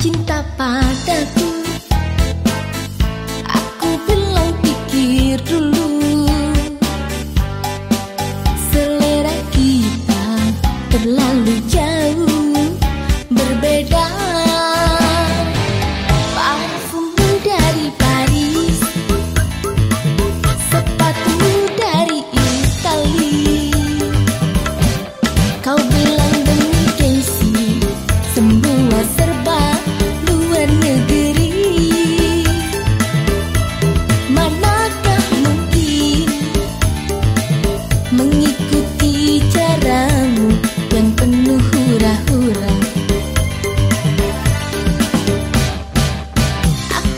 cinta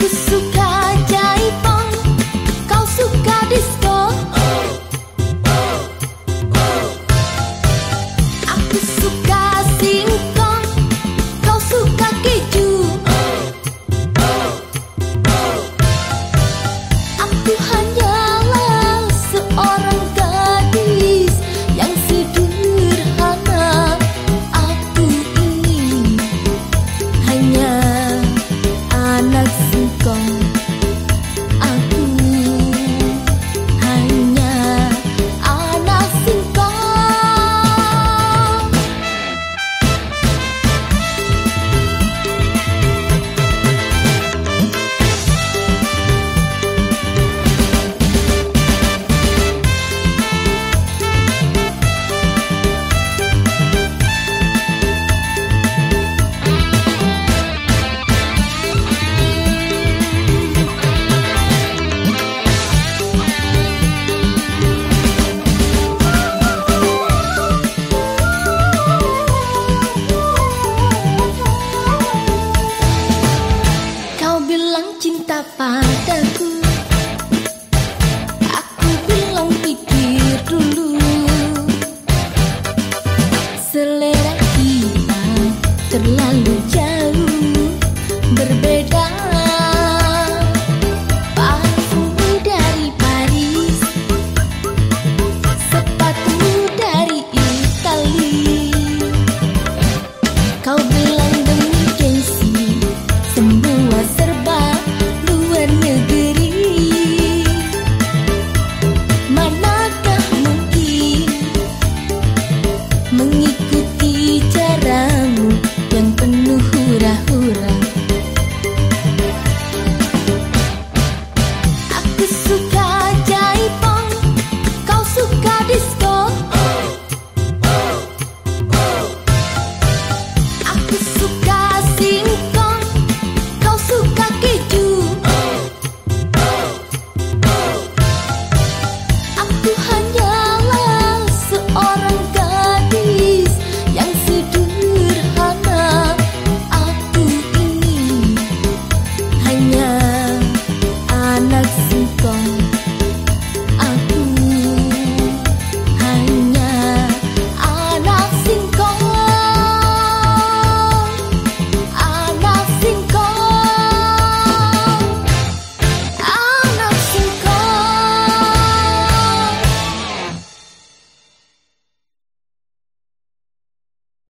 Aku suka jaipong Kau suka disco. Aku suka singkong Kau suka keju. Aku hanyalah seorang gadis Yang sederhana. Aku ini Hanya anak 下班。